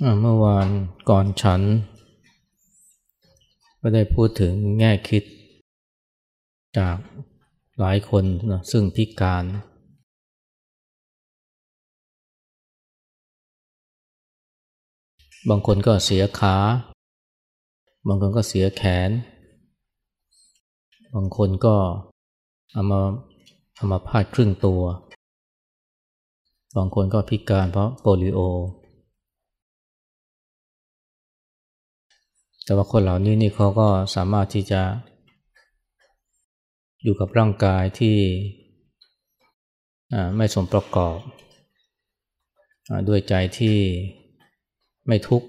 เมื่อวานก่อนฉัน ก็ได้พูดถึงแง่คิด จากหลายคนนะซึ่งพิการ บางคนก็เสียขา บางคนก็เสียแขน บางคนก็เอามาเอามาพาดครึ่งตัว บางคนก็พิการเพราะโปลิโอ แต่ว่าคนเหล่านี้นี่เขาก็สามารถที่จะอยู่กับร่างกายที่ไม่สมประกอบด้วยใจที่ไม่ทุกข์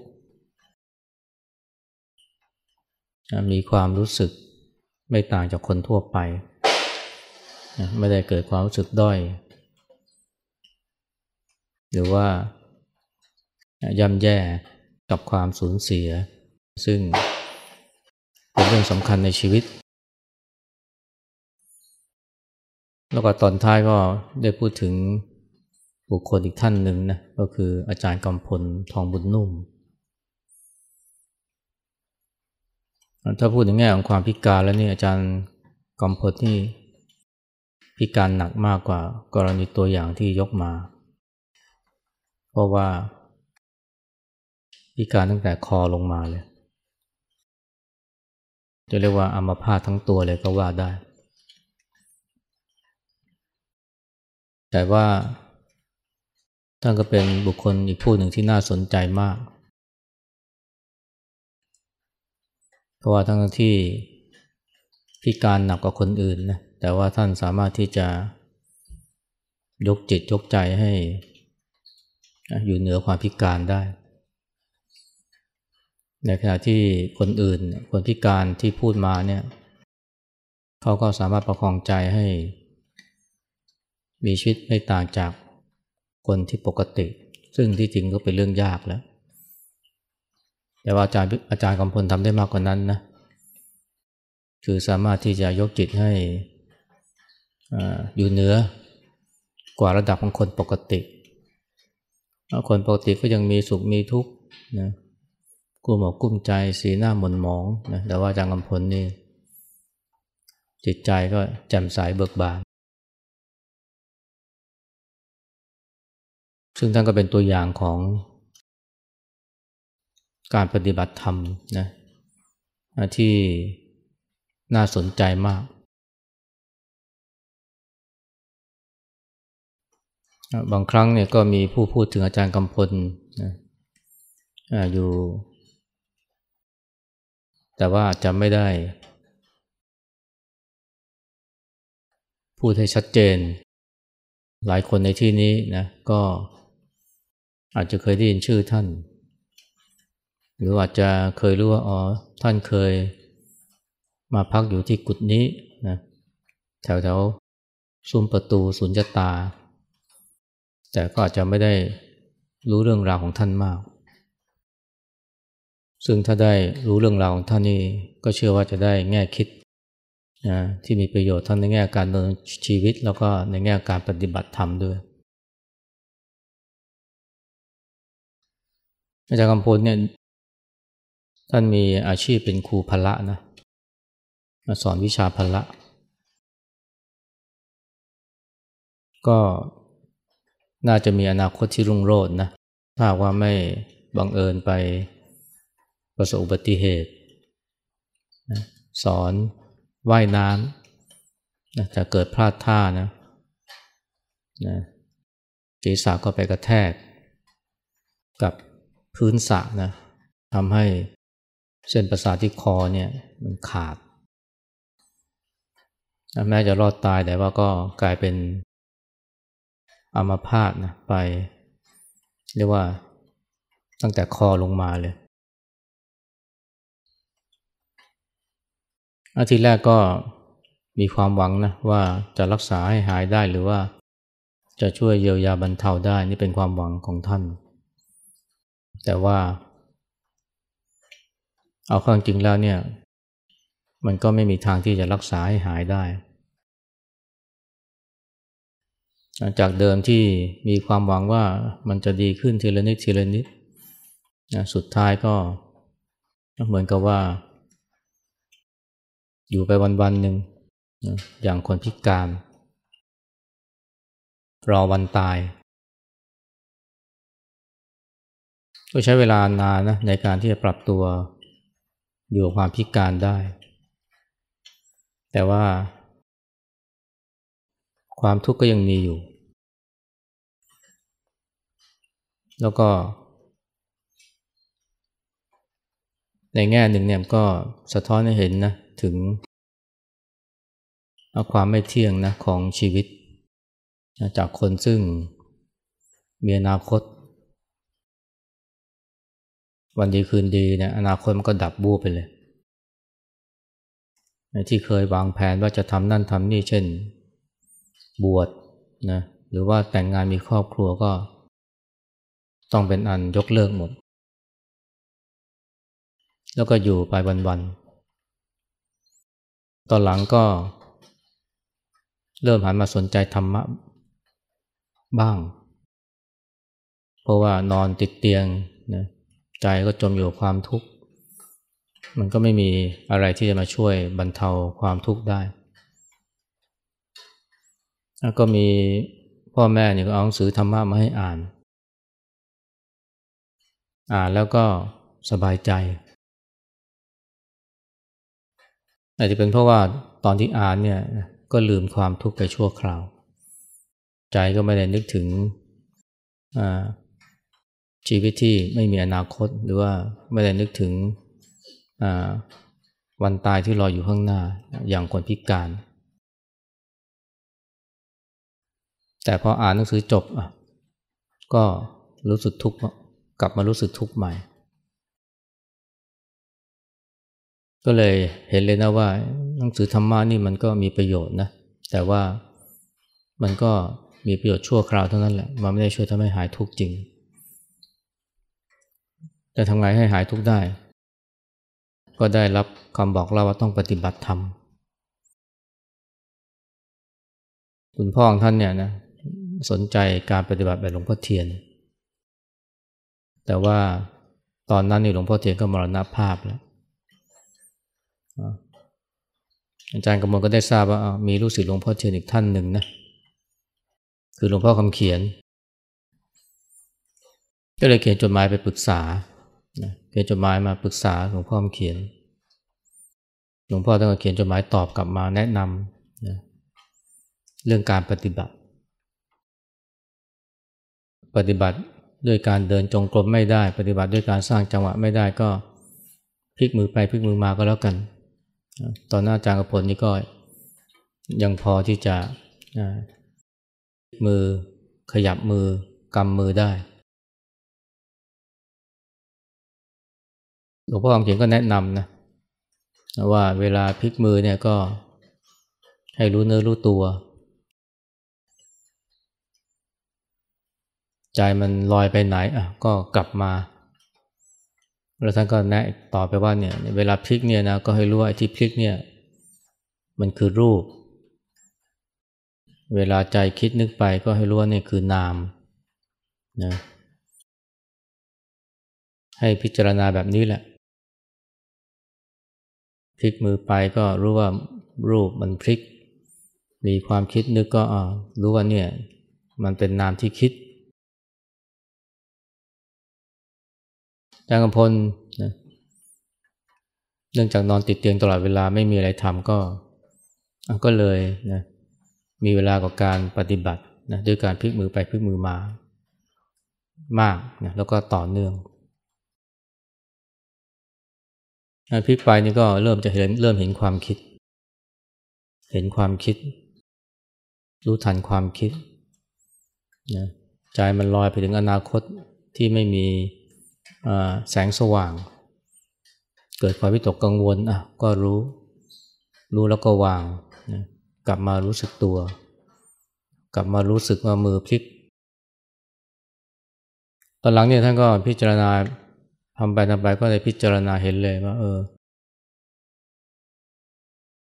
มีความรู้สึกไม่ต่างจากคนทั่วไป ไม่ได้เกิดความรู้สึกด้อย หรือว่าย่ำแย่กับความสูญเสีย ซึ่งเป็นเรื่องสำคัญในชีวิต แล้วก็ตอนท้ายก็ได้พูดถึงบุคคลอีกท่านหนึ่งนะก็คืออาจารย์กำพลทองบุญนุ่ม ถ้าพูดในแง่ของความพิการแล้วนี่อาจารย์กำพลนี่พิการหนักมากกว่ากรณีตัวอย่างที่ยกมา เพราะว่าพิการตั้งแต่คอลงมาเลย จะเรียกว่าอัมพาตทั้งตัวเลยก็ว่าได้ แต่ว่าท่านก็เป็นบุคคลอีกผู้หนึ่งที่น่าสนใจมาก เพราะว่าทั้งที่พิการหนักกว่าคนอื่นนะ แต่ว่าท่านสามารถที่จะยกจิตยกใจให้อยู่เหนือความพิการได้ ในขณะที่คนอื่น คนพิการที่พูดมาเนี่ยเขาก็สามารถประคองใจให้ มีชีวิตไม่ต่างจากคนที่ปกติ ซึ่งที่จริงก็เป็นเรื่องยากแล้ว แต่ว่าอาจารย์อาจารย์กำพลทำได้มากกว่านั้นนะคือสามารถที่จะยกจิตให้อยู่เหนือกว่าระดับของคนปกติ คนปกติก็ยังมีสุขมีทุกข์นะ กลุ้มอกกุ้มใจสีหน้าหม่นหมองนะแต่ว่าอาจารย์กำพลนี่จิตใจก็แจ่มใสเบิกบาน ซึ่งท่านก็เป็นตัวอย่างของการปฏิบัติธรรมนะที่น่าสนใจมาก บางครั้งเนี่ยก็มีผู้พูดถึงอาจารย์กำพลนะอยู่ แต่ว่าจะไม่ได้ พูดให้ชัดเจน หลายคนในที่นี้นะก็อาจจะเคยได้ยินชื่อท่าน หรืออาจจะเคยรู้ว่าอ๋อท่านเคยมาพักอยู่ที่กุฏนี้นะแถวแถวซุ้มประตูสุญญตา แต่ก็อาจจะไม่ได้รู้เรื่องราวของท่านมาก ซึ่งถ้าได้รู้เรื่องราวของท่านนี่ก็เชื่อว่าจะได้แง่คิดนะที่มีประโยชน์ทั้งในแง่การดำเนินชีวิต แล้วก็ในแง่การปฏิบัติธรรมด้วย อาจารย์กำพลเนี่ยท่านมีอาชีพเป็นครูพละนะมาสอนวิชาพละ ก็น่าจะมีอนาคตที่รุ่งโรจน์นะถ้าว่าไม่บังเอิญไป ประสบอุบัติเหตุสอนว่ายน้ำจะเกิดพลาดท่านะนะศีรษะก็ไปกระแทก กับพื้นสระนะทำให้เส้นประสาทที่คอเนี่ยมันขาด แม้จะรอดตายแต่ว่าก็กลายเป็นอัมาพาตนะไป เรียกว่าตั้งแต่คอลงมาเลย อาทิตย์แรกก็มีความหวังนะว่าจะรักษาให้หายได้หรือว่าจะช่วยเยียวยาบรรเทาได้นี่เป็นความหวังของท่าน แต่ว่า เอาความจริงแล้วเนี่ย มันก็ไม่มีทางที่จะรักษาให้หายได้จากเดิมที่มีความหวังว่ามันจะดีขึ้นทีละนิดทีละนิดนะสุดท้ายก็เหมือนกับว่า อยู่ไปวันๆหนึ่งอย่างคนพิการ รอวันตาย ก็ใช้เวลานานนะในการที่จะปรับตัวอยู่กับความพิการได้ แต่ว่า ความทุกข์ก็ยังมีอยู่ แล้วก็ในแง่หนึ่งเนี่ยก็สะท้อนให้เห็นนะ ถึงความไม่เที่ยงนะของชีวิต จากคนซึ่งมีอนาคต วันดีคืนดีเนี่ยอนาคตมันก็ดับบูบไปเลยที่เคยวางแผนว่าจะทำนั่นทำนี่เช่น บวชนะหรือว่าแต่งงานมีครอบครัวก็ ต้องเป็นอันยกเลิกหมด แล้วก็อยู่ไปวันๆ ตอนหลังก็เริ่มหันมาสนใจธรรมะบ้าง เพราะว่านอนติดเตียงนะใจก็จมอยู่ความทุกข์ มันก็ไม่มีอะไรที่จะมาช่วยบรรเทาความทุกข์ได้ แล้วก็มีพ่อแม่เนี่ยก็เอาหนังสือธรรมะมาให้อ่าน อ่านแล้วก็สบายใจ อาจจะเป็นเพราะว่าตอนที่อ่านเนี่ยก็ลืมความทุกข์ไปชั่วคราว ใจก็ไม่ได้นึกถึงชีวิตที่ไม่มีอนาคตหรือว่าไม่ได้นึกถึงวันตายที่รออยู่ข้างหน้าอย่างคนพิการ แต่พออ่านหนังสือจบอะก็รู้สึกทุกข์กลับมารู้สึกทุกข์ใหม่ ก็เลยเห็นเลยนะว่าหนังสือธรรมะนี่มันก็มีประโยชน์นะ แต่ว่ามันก็มีประโยชน์ชั่วคราวเท่านั้นแหละ มันไม่ได้ช่วยทำให้หายทุกข์จริง แต่ทำไงให้หายทุกข์ได้ ก็ได้รับคำบอกเล่าว่าต้องปฏิบัติธรรม คุณพ่อของท่านเนี่ยนะสนใจการปฏิบัติแบบหลวงพ่อเทียน แต่ว่าตอนนั้นนี่หลวงพ่อเทียนก็มรณภาพแล้ว อาจารย์กำมลก็ได้ทราบว่ามีลูกศิษย์หลวงพ่อเทียนอีกท่านหนึ่งนะคือหลวงพ่อคำเขียน ก็เลยเขียนจดหมายไปปรึกษาเขียนจดหมายมาปรึกษาหลวงพ่อคำเขียน หลวงพ่อต้องเขียนจดหมายตอบกลับมาแนะนำนะเรื่องการปฏิบัติ ปฏิบัติด้วยการเดินจงกรมไม่ได้ ปฏิบัติด้วยการสร้างจังหวะไม่ได้ก็พลิกมือไปพลิกมือมาก็แล้วกัน ตอนหน้าจางกระพลนี่ก็ยังพอที่จะมือขยับมือกำมือได้ หลวงพ่อคำเขียนก็แนะนำนะว่าเวลาพลิกมือเนี่ยก็ให้รู้เนื้อรู้ตัว ใจมันลอยไปไหนอะก็กลับมา แล้วท่านก็แนะต่อไปว่าเนี่ยเวลาพลิกเนี่ยนะก็ให้รู้ว่าไอ้ที่พลิกเนี่ยมันคือรูป เวลาใจคิดนึกไปก็ให้รู้ว่านี่คือนามนะให้พิจารณาแบบนี้แหละ พลิกมือไปก็รู้ว่ารูปมันพลิก มีความคิดนึกก็รู้ว่าเนี่ยมันเป็นนามที่คิด จางกำพลนะเนื่องจากนอนติดเตียงตลอดเวลาไม่มีอะไรทำก็ ก็เลยนะมีเวลากับการปฏิบัตินะด้วยการพลิกมือไปพลิกมือมามากนะแล้วก็ต่อเนื่องพลิกไปนี่ก็เริ่มจะเห็นเริ่มเห็นความคิด เห็นความคิด รู้ทันความคิดนะใจมันลอยไปถึงอนาคตที่ไม่มี แสงสว่าง เกิดความวิตกกังวลอะก็รู้ รู้แล้วก็วางนะกลับมารู้สึกตัว กลับมารู้สึกว่ามือพลิก ตอนหลังเนี่ยท่านก็พิจารณาทำไปทำไปก็เลยพิจารณาเห็นเลยว่า เออ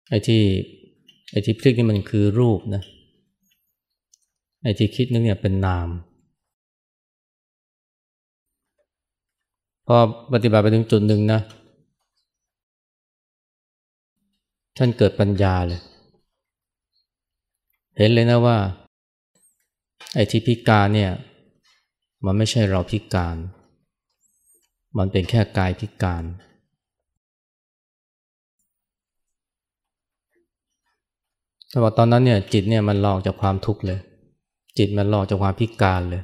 ไอ้ที่ไอ้ที่พลิกนี่มันคือรูปนะไอ้ที่คิดนึกเนี่ยเป็นนาม พอปฏิบัติไปถึงจุดหนึ่งนะ ท่านเกิดปัญญาเลย เห็นเลยนะว่า ไอ้ที่พิการเนี่ย มันไม่ใช่เราพิการ มันเป็นแค่กายพิการ แต่ว่าตอนนั้นเนี่ยจิตเนี่ยมันหลอกจากความทุกข์เลย จิตมันหลอกจากความพิการเลย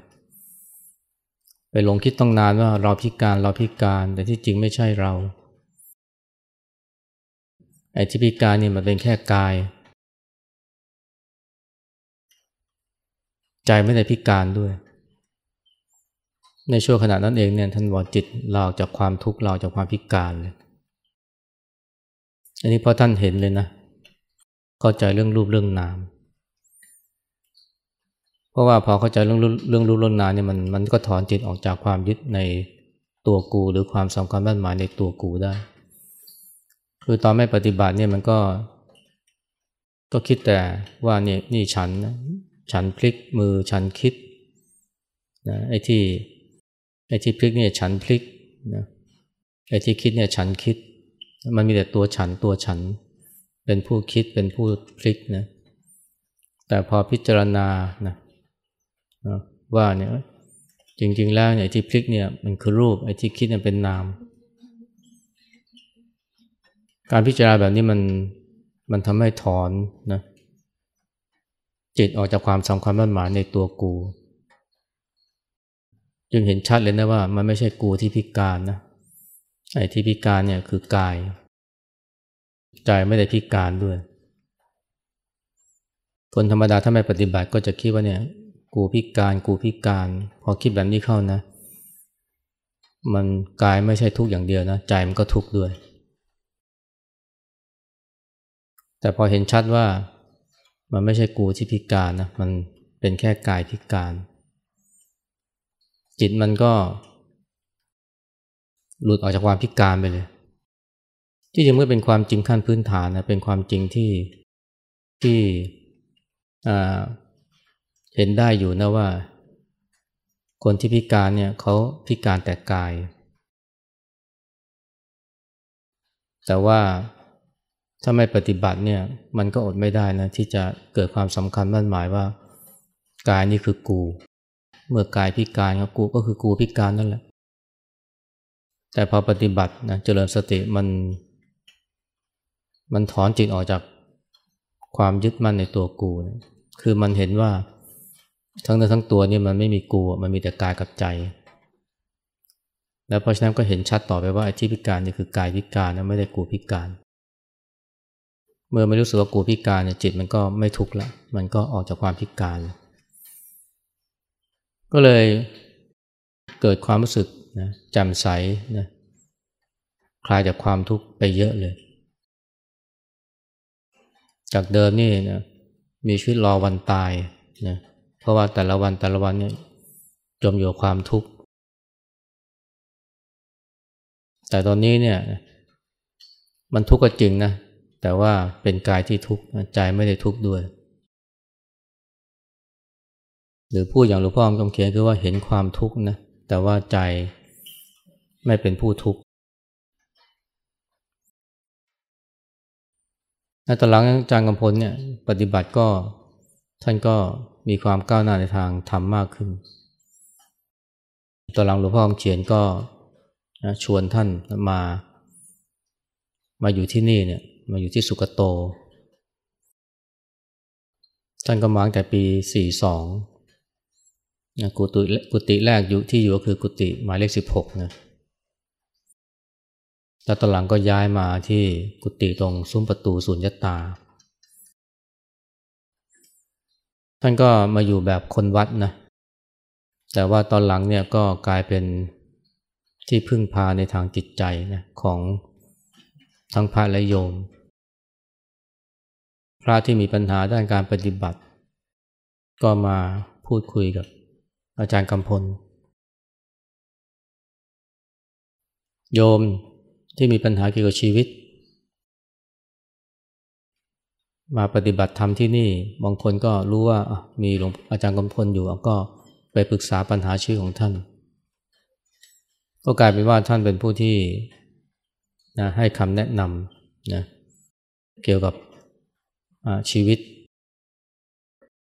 ไปหลงคิดต้องนานว่าเราพิการเราพิการ แต่ที่จริงไม่ใช่เรา ไอ้ที่พิการนี่มันเป็นแค่กาย ใจไม่ได้พิการด้วย ในช่วงขณะนั้นเองเนี่ยท่านบอกจิตเราจากความทุกข์เราจากความพิการเลยอันนี้เพราะท่านเห็นเลยนะเข้าใจเรื่องรูปเรื่องนาม เพราะว่าพอเข้าใจเรื่องเรื่องรูปเรื่องนามเนี่ยมันมันก็ถอนจิตออกจากความยึดในตัวกูหรือความสำคัญมั่นหมายในตัวกูได้ คือตอนไม่ปฏิบัติเนี่ยมันก็ ก็คิดแต่ว่าเนี่ยนี่ฉันนะฉันพลิกมือฉันคิดนะไอ้ที่ไอ้ที่พลิกเนี่ยฉันพลิกนะไอ้ที่คิดเนี่ยฉันคิด มันมีแต่ตัวฉันตัวฉัน เป็นผู้คิดเป็นผู้พลิกนะแต่พอพิจารณานะ นะว่าเนี่ยจริง ๆ แล้วเนี่ยที่พลิกเนี่ยมันคือรูปไอ้ที่คิดเนี่ยเป็นนาม การพิจารณาแบบนี้มันมันทำให้ถอนนะจิตออกจากความสำคัญมั่นหมายในตัวกู จึงเห็นชัดเลยนะว่ามันไม่ใช่กูที่พิการนะไอ้ที่พิการเนี่ยคือกาย ใจไม่ได้พิการด้วย คนธรรมดาถ้าไม่ปฏิบัติก็จะคิดว่าเนี่ย กูพิการกูพิการ พอคิดแบบนี้เข้านะ มันกายไม่ใช่ทุกอย่างเดียวนะ ใจมันก็ทุกข์ด้วย แต่พอเห็นชัดว่ามันไม่ใช่กูที่พิการนะ มันเป็นแค่กายพิการ จิตมันก็ หลุดออกจากความพิการไปเลย ที่จริงเมื่อเป็นความจริงขั้นพื้นฐานนะเป็นความจริงที่ที่ เห็นได้อยู่นะว่า คนที่พิการเนี่ยเขาพิการแต่กาย แต่ว่าถ้าไม่ปฏิบัติเนี่ยมันก็อดไม่ได้นะที่จะเกิดความสำคัญมั่นหมายว่ากายนี่คือกู เมื่อกายพิการก็กูก็คือกูพิการนั่นแหละ แต่พอปฏิบัตินะเจริญสติมัน มันถอนจิตออกจากความยึดมั่นในตัวกูนะคือมันเห็นว่า ทั้งเนื้อทั้งตัวนี่มันไม่มีกูมันมีแต่กายกับใจ แล้วเพราะฉะนั้นก็เห็นชัดต่อไปว่าไอ้ที่พิการนี่คือกายพิการนะไม่ได้กูพิการ เมื่อไม่รู้สึกว่ากูพิการเนี่ยจิตมันก็ไม่ทุกข์ละมันก็ออกจากความพิการ ก็เลยเกิดความรู้สึกนะแจ่มใสนะคลายจากความทุกข์ไปเยอะเลย จากเดิมนี่นะมีชีวิตรอวันตายนะ เพราะว่าแต่ละวันแต่ละวันเนี่ยจมอยู่ความทุกข์ แต่ตอนนี้เนี่ยมันทุกข์ก็จริงนะ แต่ว่าเป็นกายที่ทุกข์ใจไม่ได้ทุกข์ด้วย หรือพูดอย่างหลวงพ่อคำเขียนคือว่าเห็นความทุกข์นะ แต่ว่าใจไม่เป็นผู้ทุกข์ตอนหลังอาจารย์กำพลเนี่ยปฏิบัติก็ท่านก็ มีความก้าวหน้าในทางธรรมมากขึ้น ตอนหลังหลวงพ่อคำเขียนก็ชวนท่านมา มาอยู่ที่นี่เนี่ย มาอยู่ที่สุกโต ท่านก็มาตั้งแต่ปี 42กุฏิกุฏิแรกอยู่ที่อยู่ก็คือกุฏิหมายเลข 16 นะแล้วตอนหลังก็ย้ายมาที่กุฏิตรงซุ้มประตูสุญญตา ท่านก็มาอยู่แบบคนวัดนะ แต่ว่าตอนหลังเนี่ยก็กลายเป็นที่พึ่งพาในทางจิตใจนะของทั้งพระและโยม พระที่มีปัญหาด้านการปฏิบัติ ก็มาพูดคุยกับอาจารย์กำพล โยมที่มีปัญหาเกี่ยวกับชีวิต มาปฏิบัติธรรมที่นี่ บางคนก็รู้ว่ามีหลวงอาจารย์กำพลอยู่ก็ไปปรึกษาปัญหาชีวิตของท่าน ก็กลายเป็นว่าท่านเป็นผู้ที่นะให้คำแนะนำนะเกี่ยวกับชีวิต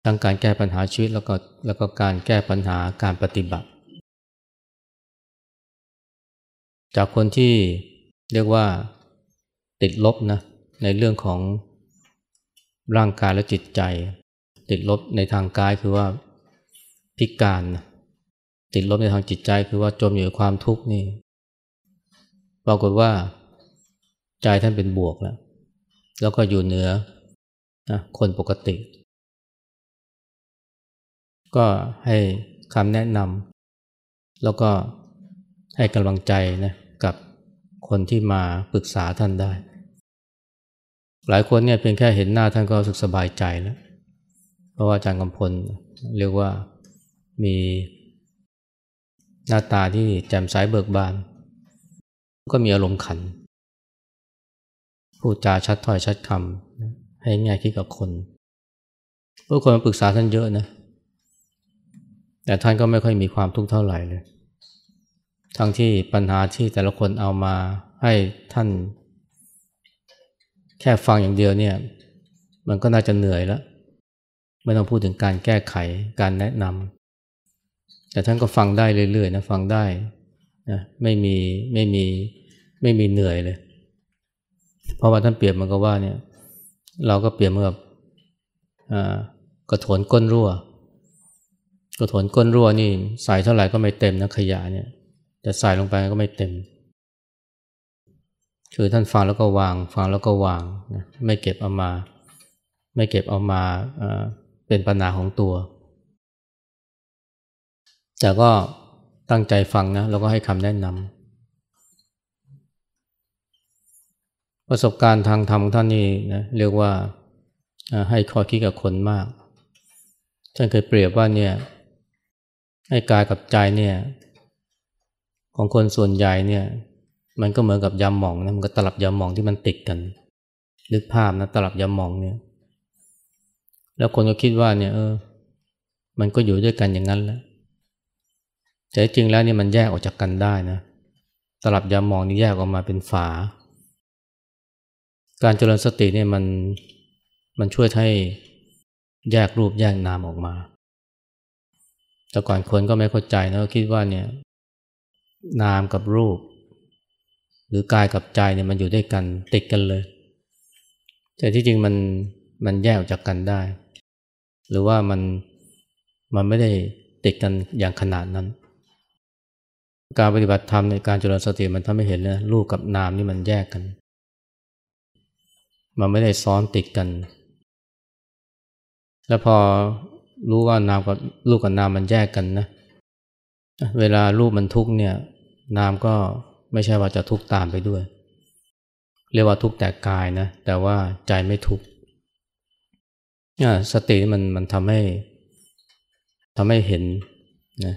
ทั้งการแก้ปัญหาชีวิตแล้วก็แล้วก็การแก้ปัญหาการปฏิบัติ จากคนที่เรียกว่าติดลบนะในเรื่องของ ร่างกายและจิตใจ ติดลบในทางกายคือว่าพิการนะติดลบในทางจิตใจคือว่าจมอยู่ในความทุกข์นี่ปรากฏว่าใจท่านเป็นบวกแล้วแล้วก็อยู่เหนือนะคนปกติ ก็ให้คำแนะนำแล้วก็ให้กำลังใจนะกับคนที่มาปรึกษาท่านได้ หลายคนเนี่ยเพียงแค่เห็นหน้าท่านก็รู้สึกสบายใจแล้ว เพราะว่าอาจารย์กำพลเรียกว่ามีหน้าตาที่แจ่มใสเบิกบาน ก็มีอารมณ์ขัน พูดจาชัดถ้อยชัดคำให้ง่ายคิดกับคนผู้คนมาปรึกษาท่านเยอะนะ แต่ท่านก็ไม่ค่อยมีความทุกข์เท่าไหร่เลย ทั้งที่ปัญหาที่แต่ละคนเอามาให้ท่าน แค่ฟังอย่างเดียวเนี่ย มันก็น่าจะเหนื่อยแล้วไม่ต้องพูดถึงการแก้ไขการแนะนำแต่ท่านก็ฟังได้เรื่อยๆนะฟังได้นะไม่มีไม่มีไม่มีเหนื่อยเลย เพราะว่าท่านเปรียบมันก็ว่าเนี่ย เราก็เปรียบเหมือนกับกระถนก้นรั่ว กระถนก้นรั่วนี่ใส่เท่าไหร่ก็ไม่เต็มนะขยะเนี่ยแต่ใส่ลงไปก็ไม่เต็ม คือท่านฟังแล้วก็วาง ฟังแล้วก็วางนะไม่เก็บเอามา ไม่เก็บเอามาเป็นปัญหาของตัว แต่ก็ตั้งใจฟังนะแล้วก็ให้คำแนะนำประสบการณ์ทางธรรมท่านนี่นะเรียกว่าให้ข้อคิดกับคนมากท่านเคยเปรียบว่าเนี่ยให้กายกับใจเนี่ยของคนส่วนใหญ่เนี่ย มันก็เหมือนกับยาหมองนะมันก็ตลับยาหมองที่มันติดกัน นึกภาพนะตลับยาหมองเนี่ย แล้วคนก็คิดว่าเนี่ยเออ มันก็อยู่ด้วยกันอย่างนั้นแหละแต่จริงแล้วนี่มันแยกออกจากกันได้นะตลับยามองนี่แยกออกมาเป็นฝา การเจริญสติเนี่ยมันมันช่วยให้แยกรูปแยกนามออกมา แต่ก่อนคนก็ไม่เข้าใจนะคิดว่าเนี่ย นามกับรูป หรือกายกับใจเนี่ยมันอยู่ด้วยกันติดกันเลย แต่ที่จริงมันมันแยกออกจากกันได้ หรือว่ามันมันไม่ได้ติดกันอย่างขนาดนั้น การปฏิบัติธรรมในการเจริญสติมันทำให้เห็นนะรูปกับนามนี่มันแยกกัน มันไม่ได้ซ้อนติดกัน แล้วพอรู้ว่านามกับรูปกับนามมันแยกกันนะ เวลารูปมันทุกเนี่ย นามก็ ไม่ใช่ว่าจะทุกตามไปด้วย เรียกว่าทุกแต่กายนะ แต่ว่าใจไม่ทุกสติมันมันทำให้ทำให้เห็นนะ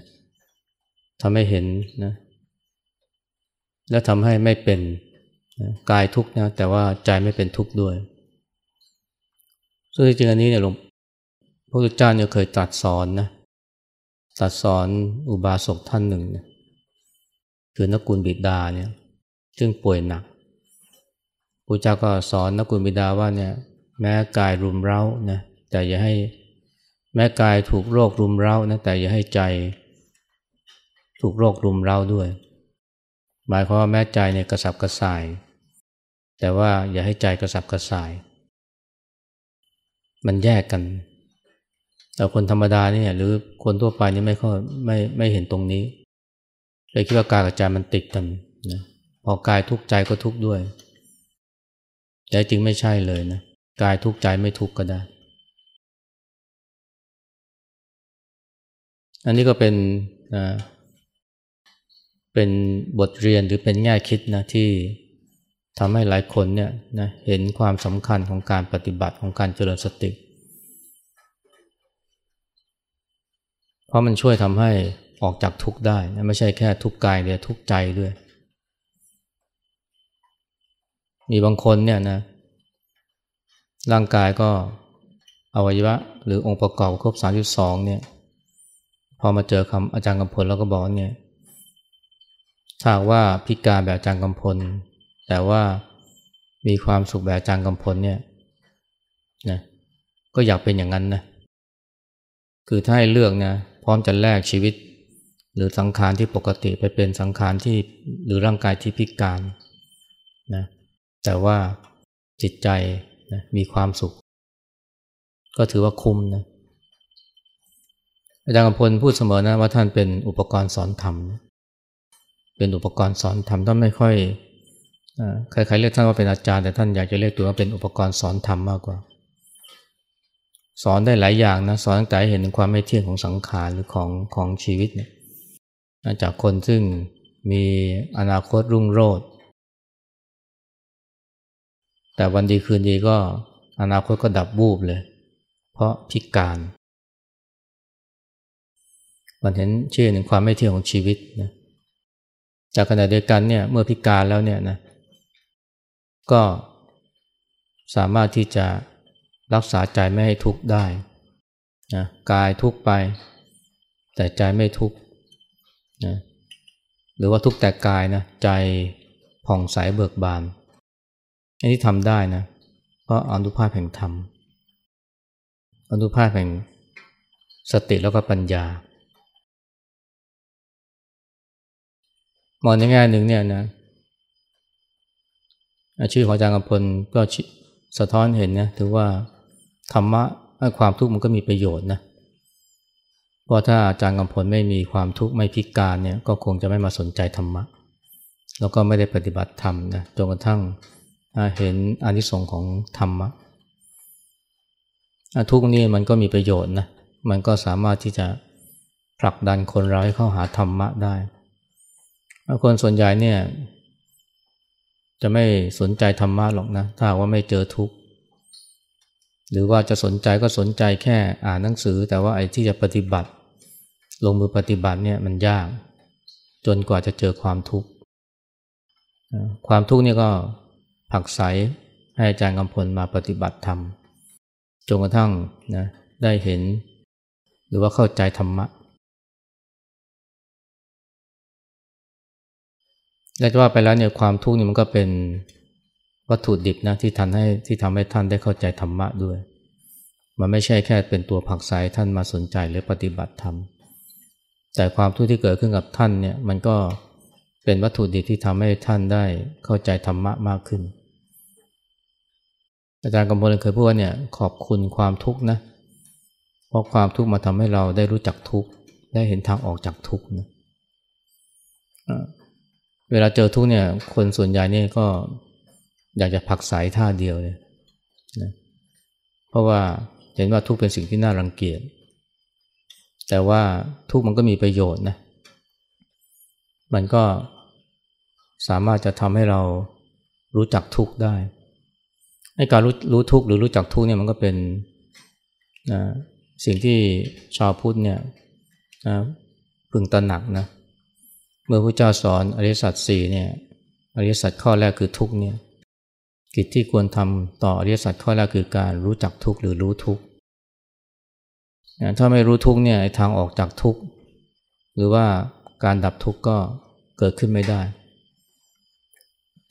ทำให้เห็นนะและทำให้ไม่เป็นนะกายทุกข์นะแต่ว่าใจไม่เป็นทุกข์ด้วยซึ่งจริงอันนี้เนี่ยหลวงพระพุทธเจ้าเนี่ยเคยตรัสสอนนะตรัสสอนอุบาสกท่านหนึ่งนะ คือนักกุลบิดาเนี่ยซึ่งป่วยหนักพระเจ้าก็สอนนักุลบิดาว่าเนี่ยแม้กายรุมเร้านะแต่อย่าให้แม้กายถูกโรครุมเร้านะแต่อย่าให้ใจ ถูกโรครุมเร้าด้วย หมายความว่าแม้ใจเนี่ยกระสับกระส่าย แต่ว่าอย่าให้ใจกระสับกระส่าย มันแยกกันแต่คนธรรมดาเนี่ยหรือคนทั่วไปนี่ไม่ค่อยไม่ไม่เห็นตรงนี้ เลยคิดว่ากายกับใจมันติดกันนะพอกายทุกข์ใจก็ทุกข์ด้วย แต่จริงไม่ใช่เลยนะกายทุกข์ใจไม่ทุกข์ก็ได้ อันนี้ก็เป็นเป็นบทเรียนหรือเป็นแง่คิดนะที่ทำให้หลายคนเนี่ยนะเห็นความสำคัญของการปฏิบัติของการเจริญสติ เพราะมันช่วยทำให้ ออกจากทุกข์ได้นะไม่ใช่แค่ทุกข์กายเดียทุกข์ใจด้วย มีบางคนเนี่ยนะร่างกายก็อวัยวะ หรือองค์ประกอบครบ 32เนี่ยพอมาเจอคำอาจารย์กำพลแล้วก็บอกเนี่ยถ้าว่าพิการแบบอาจารย์กำพล แต่ว่ามีความสุขแบบอาจารย์กำพลเนี่ยนะก็อยากเป็นอย่างนั้นนะคือถ้าให้เลือกนะพร้อมจะแลกชีวิต หรือสังขารที่ปกติไปเป็นสังขารที่หรือร่างกายที่พิการนะแต่ว่าจิตใจนะมีความสุข ก็ถือว่าคุ้มนะอาจารย์กำพลพูดเสมอนะว่าท่านเป็นอุปกรณ์สอนธรรมเป็นอุปกรณ์สอนธรรมท่านไม่ค่อยใครๆเรียกท่านว่าเป็นอาจารย์แต่ท่านอยากจะเรียกตัวว่าเป็นอุปกรณ์สอนธรรมมากกว่า สอนได้หลายอย่างนะสอนตั้งแต่เห็นความไม่เที่ยงของสังขารหรือของของชีวิตเนี่ย จากคนซึ่งมีอนาคตรุ่งโรจน์แต่วันดีคืนดีก็อนาคตก็ดับบูบเลย เพราะพิการมันเห็นเชื่อถึงความไม่เที่ยงของชีวิตนะจากขณะเดียวกันเนี่ยเมื่อพิการแล้วเนี่ยนะก็สามารถที่จะรักษาใจไม่ให้ทุกข์ได้นะกายทุกข์ไป แต่ใจไม่ทุกข์ นะหรือว่าทุกแต่กายนะใจผ่องใสเบิกบาน อันนี้ทำได้นะเพราะอนุภาพแห่งธรรมอนุภาพแห่งสติแล้วก็ปัญญามองในแง่หนึ่งเนี่ยนะชื่อของอาจารย์กำพลก็สะท้อนเห็นนะถือว่าธรรมะความทุกข์มันก็มีประโยชน์นะเพราะถ้าอาจารย์กำพลไม่มีความทุกข์ไม่พิการเนี่ยก็คงจะไม่มาสนใจธรรมะ แล้วก็ไม่ได้ปฏิบัติธรรมนะจนกระทั่งเห็นอนิสงส์ของธรรมะทุกนี้มันก็มีประโยชน์นะมันก็สามารถที่จะผลักดันคนเราให้เข้าหาธรรมะได้คนส่วนใหญ่เนี่ยจะไม่สนใจธรรมะหรอกนะถ้าว่าไม่เจอทุกข์ หรือว่าจะสนใจก็สนใจแค่อ่านหนังสือ แต่ว่าไอ้ที่จะปฏิบัติ ลงมือปฏิบัติเนี่ยมันยาก จนกว่าจะเจอความทุกข์ความทุกข์นี่ก็ผักใสให้อาจารย์กำพลมาปฏิบัติธรรมจนกระทั่งนะได้เห็น หรือว่าเข้าใจธรรมะและจะว่าไปแล้วเนี่ยความทุกข์นี่มันก็เป็น วัตถุดิบนะที่ทันให้ที่ทำให้ท่านได้เข้าใจธรรมะด้วย มันไม่ใช่แค่เป็นตัวผักใสท่านมาสนใจหรือปฏิบัติธรรมแต่ความทุกข์ที่เกิดขึ้นกับท่านเนี่ยมันก็เป็นวัตถุดิบที่ทำให้ท่านได้เข้าใจธรรมะมากขึ้น อาจารย์กำพลเคยพูดว่าเนี่ยขอบคุณความทุกข์นะเพราะความทุกข์มาทำให้เราได้รู้จักทุกข์ได้เห็นทางออกจากทุกข์นะเวลาเจอทุกเนี่ยคนส่วนใหญ่เนี่ยก็ อยากจะผักสายท่าเดียวเลยนะเพราะว่าเห็นว่าทุกเป็นสิ่งที่น่ารังเกียจ แต่ว่าทุกมันก็มีประโยชน์นะ มันก็สามารถจะทำให้เรารู้จักทุกได้ให้การรู้รู้ทุกหรือรู้จักทุกเนี่ยมันก็เป็นนะสิ่งที่ชาวพุทธเนี่ยนะพึงตระหนักนะเมื่อพระเจ้าสอนอริสัจสี่เนี่ยอริสัจข้อแรกคือทุกเนี่ย กิจที่ควรทำต่ออริยสัจข้อแรกคือการรู้จักทุกหรือรู้ทุกถ้าไม่รู้ทุกเนี่ยทางออกจากทุกหรือว่าการดับทุกข์ก็เกิดขึ้นไม่ได้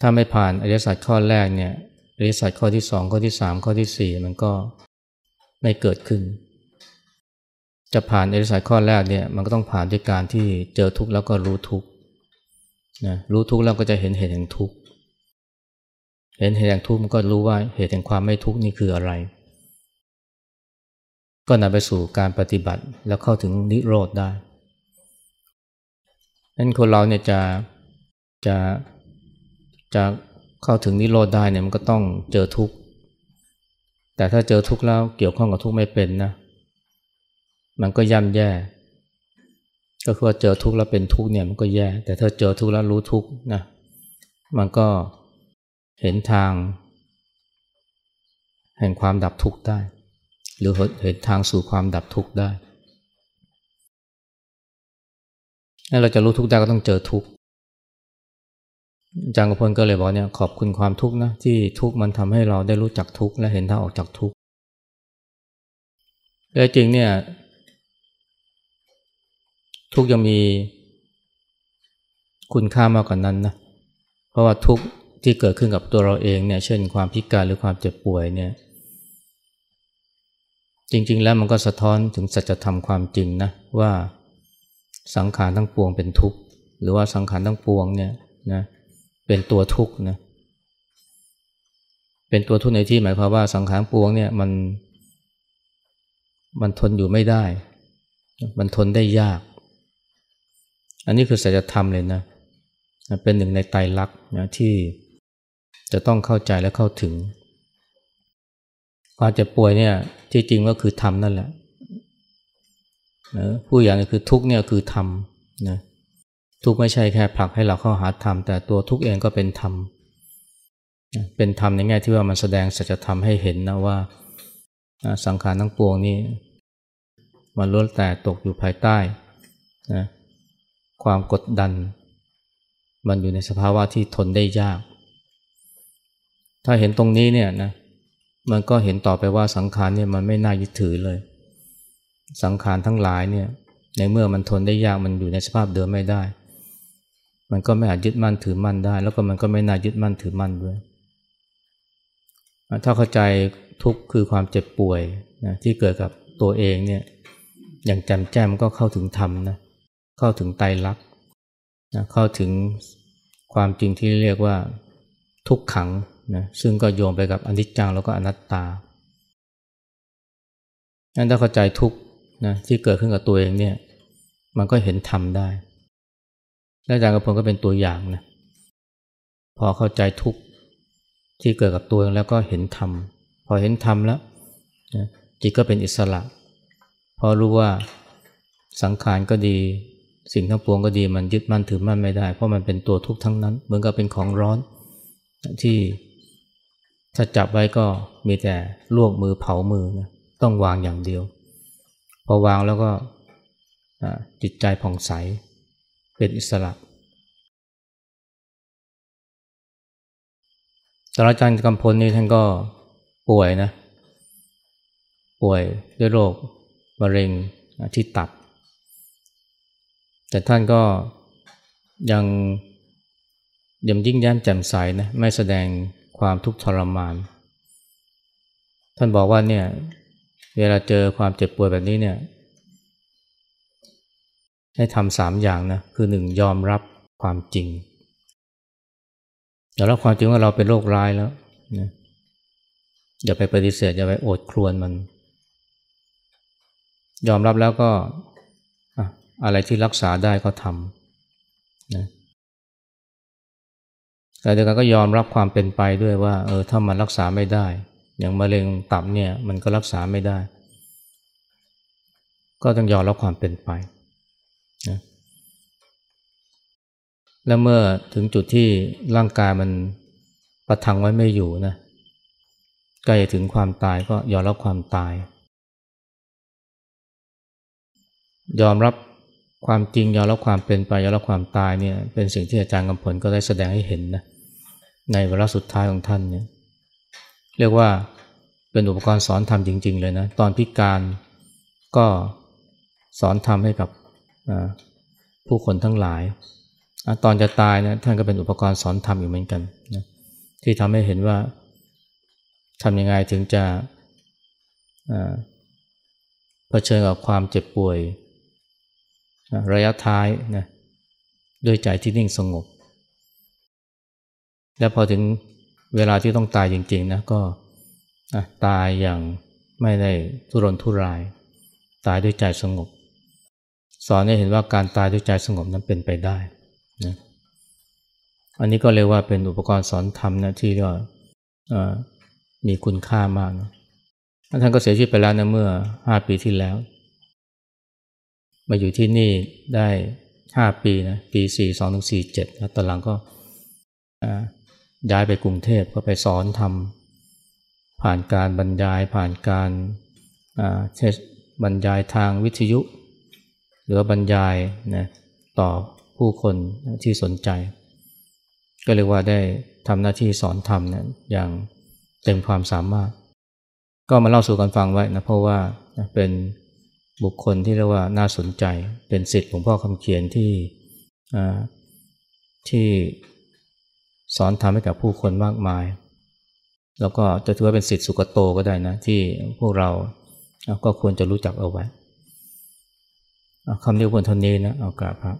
ถ้าไม่ผ่านอริยสัจข้อแรกเนี่ยอริยสัจข้อที่สองข้อที่สามข้อที่สี่มันก็ไม่เกิดขึ้น จะผ่านอริยสัยข้อแรกเนี่ยมันก็ต้องผ่านด้วยการที่เจอทุกข์แล้วก็รู้ทุกข์นะรู้ทุกข์แล้วก็จะเห็นเหตุแห่งทุกข์ เห็นเหตุแห่งทุกข์มันก็รู้ว่าเหตุแห่งความไม่ทุกข์นี่คืออะไร ก็นำไปสู่การปฏิบัติแล้วเข้าถึงนิโรธได้นั้นคนเราเนี่ยจะจะจะเข้าถึงนิโรธได้เนี่ยมันก็ต้องเจอทุกข์แต่ถ้าเจอทุกข์แล้วเกี่ยวข้องกับทุกข์ไม่เป็นนะ มันก็ย่ำแย่ ก็คือว่าเจอทุกข์แล้วเป็นทุกข์เนี่ยมันก็แย่ แต่ถ้าเจอทุกข์แล้วรู้ทุกข์นะ มันก็ เห็นทาง แห่งความดับทุกข์ได้ หรือเห็นทางสู่ความดับทุกข์ได้ถ้าเราจะรู้ทุกข์ได้ก็ต้องเจอทุกข์จังกพลก็เลยบอกเนี่ยขอบคุณความทุกข์นะที่ทุกข์มันทำให้เราได้รู้จักทุกข์และเห็นทางออกจากทุกข์แต่จริงเนี่ยทุกยังมีคุณค่ามากกว่านั้นนะ เพราะว่าทุก ที่เกิดขึ้นกับตัวเราเองเนี่ย เช่นความพิการหรือความเจ็บป่วยเนี่ย จริง ๆ แล้วมันก็สะท้อนถึงสัจธรรมความจริงนะว่าสังขารทั้งปวงเป็นทุกข์ หรือว่าสังขารทั้งปวงเนี่ยนะเป็นตัวทุกข์นะเป็นตัวทุกข์ในที่หมายความว่าสังขารปวงเนี่ยมันมันทนอยู่ไม่ได้ มันทนได้ยาก อันนี้คือสัจธรรมเลยนะ เป็นหนึ่งในไตรลักษณ์นะที่ จะต้องเข้าใจและเข้าถึงความเจ็บป่วยเนี่ยที่จริงก็คือธรรมนั่นแหละนะผู้อย่างนี้คือทุกเนี่ยคือธรรมนะทุกไม่ใช่แค่ผลักให้เราเข้าหาธรรม แต่ตัวทุกเองก็เป็นธรรมเป็นธรรมในแง่ที่ว่ามันแสดงสัจธรรมให้เห็นนะว่าสังขารทั้งปวงนี้มันล้วนแต่ตกอยู่ภายใต้นะความกดดัน มันอยู่ในสภาวะที่ทนได้ยาก ถ้าเห็นตรงนี้เนี่ยนะมันก็เห็นต่อไปว่าสังขารเนี่ยมันไม่น่ายึดถือเลย สังขารทั้งหลายเนี่ยในเมื่อมันทนได้ยากมันอยู่ในสภาพเดิมไม่ได้ มันก็ไม่อาจยึดมั่นถือมั่นได้ แล้วก็มันก็ไม่น่ายึดมั่นถือมั่นด้วย ถ้าเข้าใจทุกข์คือความเจ็บป่วยนะที่เกิดกับตัวเองเนี่ยอย่างแจ่มแจ้มก็เข้าถึงธรรมนะเข้าถึงไตรลักษณ์นะเข้าถึงความจริงที่เรียกว่าทุกขัง นะซึ่งก็โยงไปกับอนิจจังแล้วก็อนัตตางั้นถ้าเข้าใจทุกนะที่เกิดขึ้นกับตัวเองเนี่ย มันก็เห็นธรรมได้และอาจารย์กระพงก็เป็นตัวอย่างนะพอเข้าใจทุกที่เกิดกับตัวเองแล้วก็เห็นธรรมพอเห็นธรรมแล้วนะจิตก็เป็นอิสระพราะรู้ว่าสังขารก็ดีสิ่งทั้งปวงก็ดีมันยึดมั่นถือมั่นไม่ได้ เพราะมันเป็นตัวทุกข์ทั้งนั้น เหมือนกับเป็นของร้อนที่ ถ้าจับไว้ก็มีแต่ลวกมือเผามือนะต้องวางอย่างเดียว พอวางแล้วก็จิตใจผ่องใส เป็นอิสระตอนอาจารย์กำพลนี่ท่านก็ป่วยนะ ป่วยด้วยโรคมะเร็งที่ตับ แต่ท่านก็ยังยังยิ่งแย้มแจ่มใสนะ ไม่แสดง ความทุกข์ทรมาน ท่านบอกว่าเนี่ย เวลาเจอความเจ็บป่วยแบบนี้เนี่ย ให้ทำสามอย่างนะ คือหนึ่งยอมรับความจริงยอมรับความจริงว่าเราเป็นโรคร้ายแล้วนะอย่าไปปฏิเสธ อย่าไปโอดครวนมัน ยอมรับแล้วก็ อะไรที่รักษาได้ก็ทำนะ แต่เดียวกันก็ยอมรับความเป็นไปด้วยว่าเออถ้ามันรักษาไม่ได้ อย่างมะเร็งตับเนี่ยมันก็รักษาไม่ได้ ก็ต้องยอมรับความเป็นไปนะแล้วเมื่อถึงจุดที่ร่างกายมันประทังไว้ไม่อยู่นะใกล้ถึงความตายก็ยอมรับความตาย ยอมรับ ความจริงยอมรับความเป็นไปยอมรับความตายเนี่ยเป็นสิ่งที่อาจารย์กำผลก็ได้แสดงให้เห็นนะในเวลาสุดท้ายของท่านเนี่ยเรียกว่าเป็นอุปกรณ์สอนธรรมจริง ๆ เลยนะตอนพิการก็สอนธรรมให้กับผู้คนทั้งหลายตอนจะตายนะท่านก็เป็นอุปกรณ์สอนธรรมอยู่เหมือนกันนะที่ทำให้เห็นว่าทำยังไงถึงจะเผชิญกับความเจ็บป่วย ระยะท้ายนะด้วยใจที่นิ่งสงบ และพอถึงเวลาที่ต้องตายจริง ๆ นะก็ตายอย่างไม่ได้ทุรนทุราย ตายด้วยใจสงบ สอนให้เห็นว่าการตายด้วยใจสงบนั้นเป็นไปได้นะอันนี้ก็เรียกว่าเป็นอุปกรณ์สอนธรรมนะที่ก็มีคุณค่ามากนะท่านก็เสียชีวิตไปแล้วนะเมื่อห้าปีที่แล้ว มาอยู่ที่นี่ได้ห้าปีนะปีสี่สองถึงสี่เจ็ดแล้วตอนหลังก็ย้ายไปกรุงเทพก็ไปสอนทำผ่านการบรรยายผ่านการเทศบรรยายทางวิทยุ หรือบรรยายนะต่อผู้คนที่สนใจ ก็เรียกว่าได้ทำหน้าที่สอนธรรมนะอย่างเต็มความสามารถ ก็มาเล่าสู่กันฟังไว้นะเพราะว่าเป็น บุคคลที่เรียกว่าน่าสนใจเป็นสิทธิ์ของพ่อคำเขียนที่ที่สอนทำให้กับผู้คนมากมาย แล้วก็จะถือว่าเป็นสิทธิสุกโตก็ได้นะ ที่พวกเราก็ควรจะรู้จักเอาไว้คำเรียวนเท่านี้นะเอากราบครับ